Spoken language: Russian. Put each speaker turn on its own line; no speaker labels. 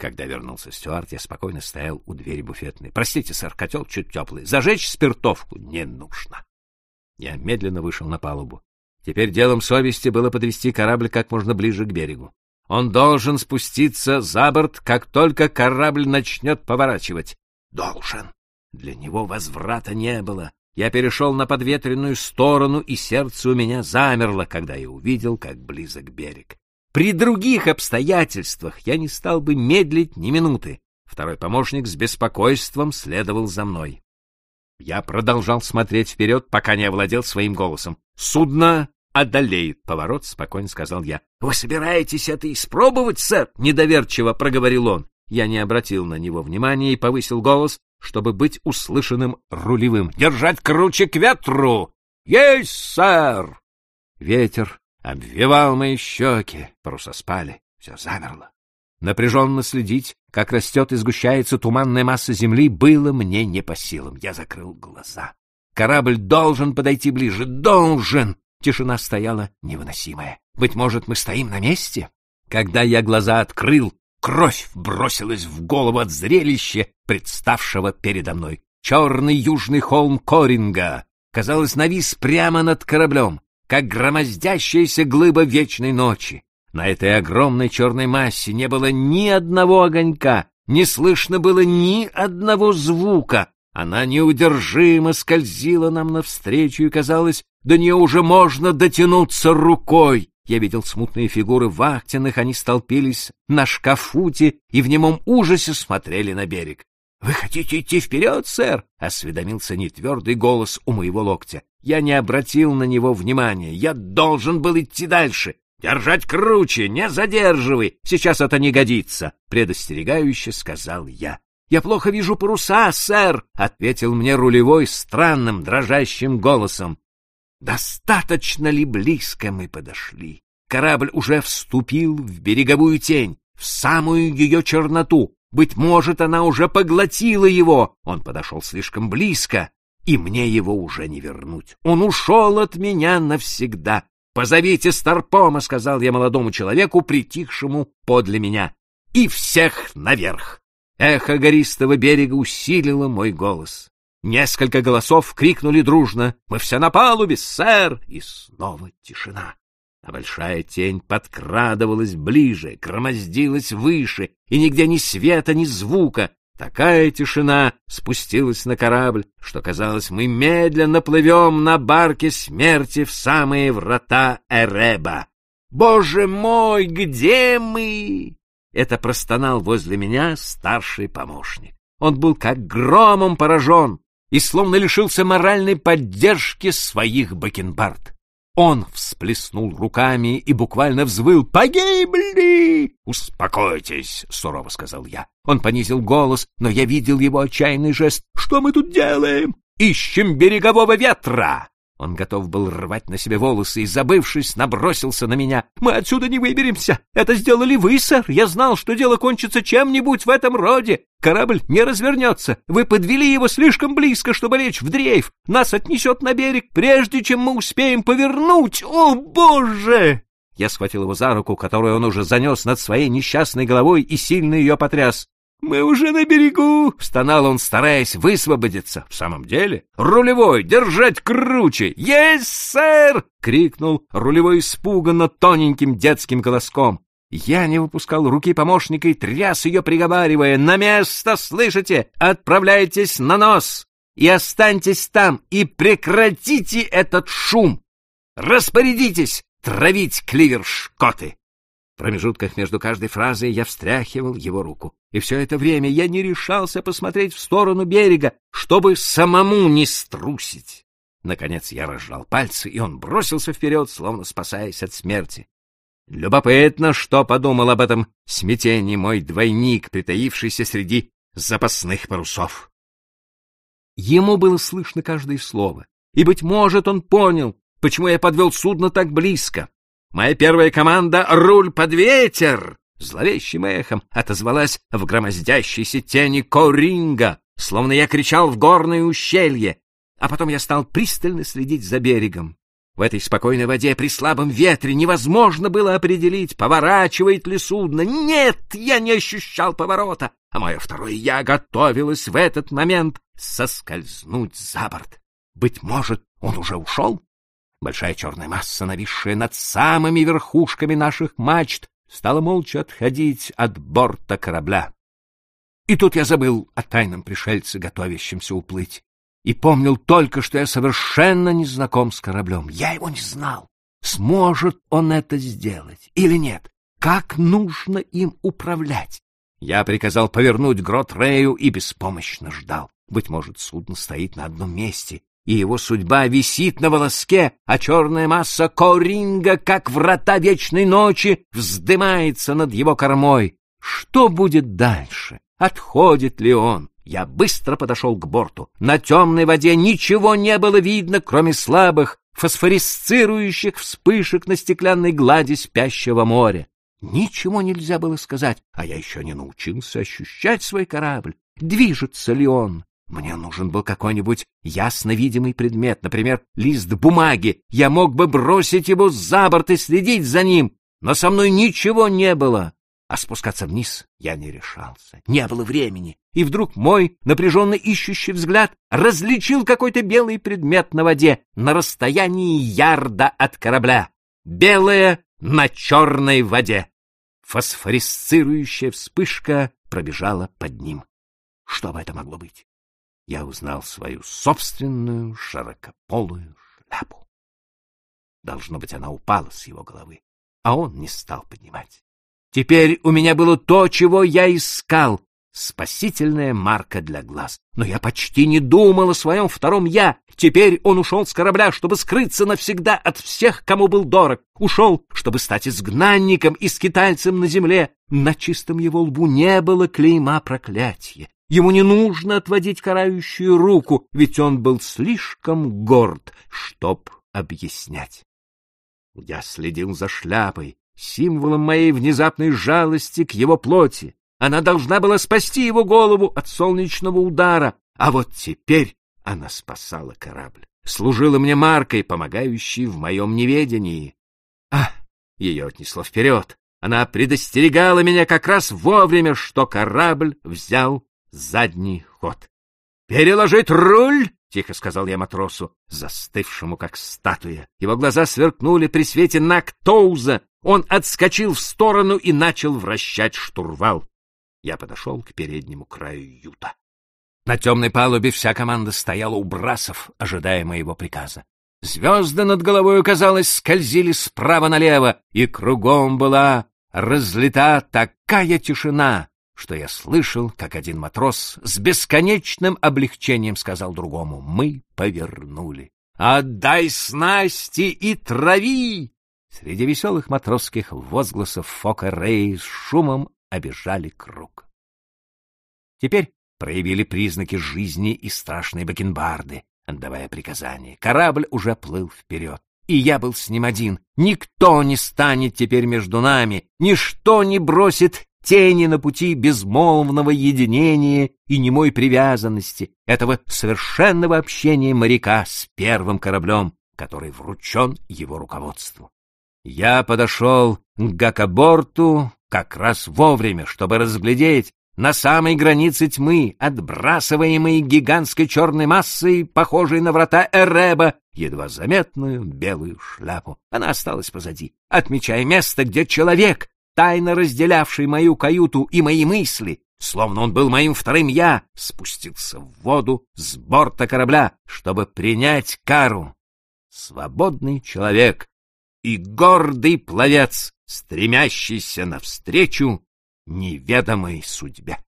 Когда вернулся Стюарт, я спокойно стоял у двери буфетной. «Простите, сэр, котел чуть теплый. Зажечь спиртовку не нужно». Я медленно вышел на палубу. Теперь делом совести было подвести корабль как можно ближе к берегу. Он должен спуститься за борт, как только корабль начнет поворачивать. Должен. Для него возврата не было. Я перешел на подветренную сторону, и сердце у меня замерло, когда я увидел, как близок берег. При других обстоятельствах я не стал бы медлить ни минуты. Второй помощник с беспокойством следовал за мной. Я продолжал смотреть вперед, пока не овладел своим голосом. «Судно одолеет поворот», — спокойно сказал я. «Вы собираетесь это испробовать, сэр?» — недоверчиво проговорил он. Я не обратил на него внимания и повысил голос, чтобы быть услышанным рулевым. «Держать круче к ветру!» «Есть, сэр!» Ветер обвивал мои щеки, паруса спали, все замерло. Напряженно следить, как растет и сгущается туманная масса земли, было мне не по силам. Я закрыл глаза. Корабль должен подойти ближе, должен! Тишина стояла невыносимая. Быть может, мы стоим на месте? Когда я глаза открыл, кровь бросилась в голову от зрелища, представшего передо мной. Черный южный холм Коринга, казалось, навис прямо над кораблем как громоздящаяся глыба вечной ночи. На этой огромной черной массе не было ни одного огонька, не слышно было ни одного звука. Она неудержимо скользила нам навстречу, и казалось, до нее уже можно дотянуться рукой. Я видел смутные фигуры вахтенных, они столпились на шкафуте и в немом ужасе смотрели на берег. — Вы хотите идти вперед, сэр? — осведомился нетвердый голос у моего локтя. Я не обратил на него внимания. Я должен был идти дальше. Держать круче, не задерживай. Сейчас это не годится, предостерегающе сказал я. Я плохо вижу паруса, сэр, ответил мне рулевой странным дрожащим голосом. Достаточно ли близко мы подошли? Корабль уже вступил в береговую тень, в самую ее черноту. Быть может, она уже поглотила его. Он подошел слишком близко и мне его уже не вернуть. Он ушел от меня навсегда. «Позовите Старпома», — сказал я молодому человеку, притихшему подле меня. «И всех наверх!» Эхо гористого берега усилило мой голос. Несколько голосов крикнули дружно «Мы все на палубе, сэр!» И снова тишина. А большая тень подкрадывалась ближе, громоздилась выше, и нигде ни света, ни звука, Такая тишина спустилась на корабль, что, казалось, мы медленно плывем на барке смерти в самые врата Эреба. «Боже мой, где мы?» Это простонал возле меня старший помощник. Он был как громом поражен и словно лишился моральной поддержки своих бакенбард. Он всплеснул руками и буквально взвыл «Погибли!» «Успокойтесь!» — сурово сказал я. Он понизил голос, но я видел его отчаянный жест. «Что мы тут делаем?» «Ищем берегового ветра!» Он готов был рвать на себе волосы и, забывшись, набросился на меня. «Мы отсюда не выберемся! Это сделали вы, сэр! Я знал, что дело кончится чем-нибудь в этом роде! Корабль не развернется! Вы подвели его слишком близко, чтобы лечь в дрейф! Нас отнесет на берег, прежде чем мы успеем повернуть! О, Боже!» Я схватил его за руку, которую он уже занес над своей несчастной головой и сильно ее потряс. «Мы уже на берегу!» — стонал он, стараясь высвободиться. «В самом деле? Рулевой, держать круче!» «Есть, сэр!» — крикнул рулевой испуганно тоненьким детским голоском. Я не выпускал руки помощника и тряс ее, приговаривая. «На место, слышите? Отправляйтесь на нос! И останьтесь там, и прекратите этот шум! Распорядитесь травить кливер-шкоты!» Промежутках между каждой фразой я встряхивал его руку. И все это время я не решался посмотреть в сторону берега, чтобы самому не струсить. Наконец я разжал пальцы, и он бросился вперед, словно спасаясь от смерти. Любопытно, что подумал об этом смятении мой двойник, притаившийся среди запасных парусов. Ему было слышно каждое слово, и, быть может, он понял, почему я подвел судно так близко. Моя первая команда — руль под ветер! Зловещим эхом отозвалась в громоздящейся тени Коринга, словно я кричал в горное ущелье. А потом я стал пристально следить за берегом. В этой спокойной воде при слабом ветре невозможно было определить, поворачивает ли судно. Нет, я не ощущал поворота, а мое второе «я» готовилось в этот момент соскользнуть за борт. Быть может, он уже ушел? Большая черная масса, нависшая над самыми верхушками наших мачт, стала молча отходить от борта корабля. И тут я забыл о тайном пришельце, готовящемся уплыть и помнил только, что я совершенно не знаком с кораблем. Я его не знал. Сможет он это сделать или нет? Как нужно им управлять? Я приказал повернуть грот Рею и беспомощно ждал. Быть может, судно стоит на одном месте, и его судьба висит на волоске, а черная масса Коринга, как врата вечной ночи, вздымается над его кормой. Что будет дальше? Отходит ли он? Я быстро подошел к борту. На темной воде ничего не было видно, кроме слабых, фосфорисцирующих вспышек на стеклянной глади спящего моря. Ничего нельзя было сказать, а я еще не научился ощущать свой корабль. Движется ли он? Мне нужен был какой-нибудь ясно видимый предмет, например, лист бумаги. Я мог бы бросить его за борт и следить за ним, но со мной ничего не было а спускаться вниз я не решался. Не было времени. И вдруг мой напряженно ищущий взгляд различил какой-то белый предмет на воде на расстоянии ярда от корабля. Белое на черной воде. Фосфорисцирующая вспышка пробежала под ним. Что бы это могло быть? Я узнал свою собственную широкополую шляпу. Должно быть, она упала с его головы, а он не стал поднимать. Теперь у меня было то, чего я искал — спасительная марка для глаз. Но я почти не думал о своем втором «я». Теперь он ушел с корабля, чтобы скрыться навсегда от всех, кому был дорог. Ушел, чтобы стать изгнанником и скитальцем на земле. На чистом его лбу не было клейма проклятия. Ему не нужно отводить карающую руку, ведь он был слишком горд, чтоб объяснять. Я следил за шляпой, символом моей внезапной жалости к его плоти. Она должна была спасти его голову от солнечного удара, а вот теперь она спасала корабль, служила мне маркой, помогающей в моем неведении. А, ее отнесло вперед. Она предостерегала меня как раз вовремя, что корабль взял задний ход. «Переложить руль!» — тихо сказал я матросу, застывшему как статуя. Его глаза сверкнули при свете Нактоуза, он отскочил в сторону и начал вращать штурвал. Я подошел к переднему краю юта. На темной палубе вся команда стояла у брасов, ожидая моего приказа. Звезды над головой, казалось, скользили справа налево, и кругом была разлита такая тишина, что я слышал, как один матрос с бесконечным облегчением сказал другому «Мы повернули». «Отдай снасти и трави!» Среди веселых матросских возгласов Фока Рэй с шумом обижали круг. Теперь проявили признаки жизни и страшные бакенбарды, отдавая приказания. Корабль уже плыл вперед, и я был с ним один. Никто не станет теперь между нами, ничто не бросит тени на пути безмолвного единения и немой привязанности, этого совершенного общения моряка с первым кораблем, который вручен его руководству. Я подошел к Гакоборту как раз вовремя, чтобы разглядеть на самой границе тьмы, отбрасываемой гигантской черной массой, похожей на врата Эреба, едва заметную белую шляпу. Она осталась позади, отмечая место, где человек, тайно разделявший мою каюту и мои мысли, словно он был моим вторым «я», спустился в воду с борта корабля, чтобы принять кару. Свободный человек, и гордый пловец, стремящийся навстречу неведомой судьбе.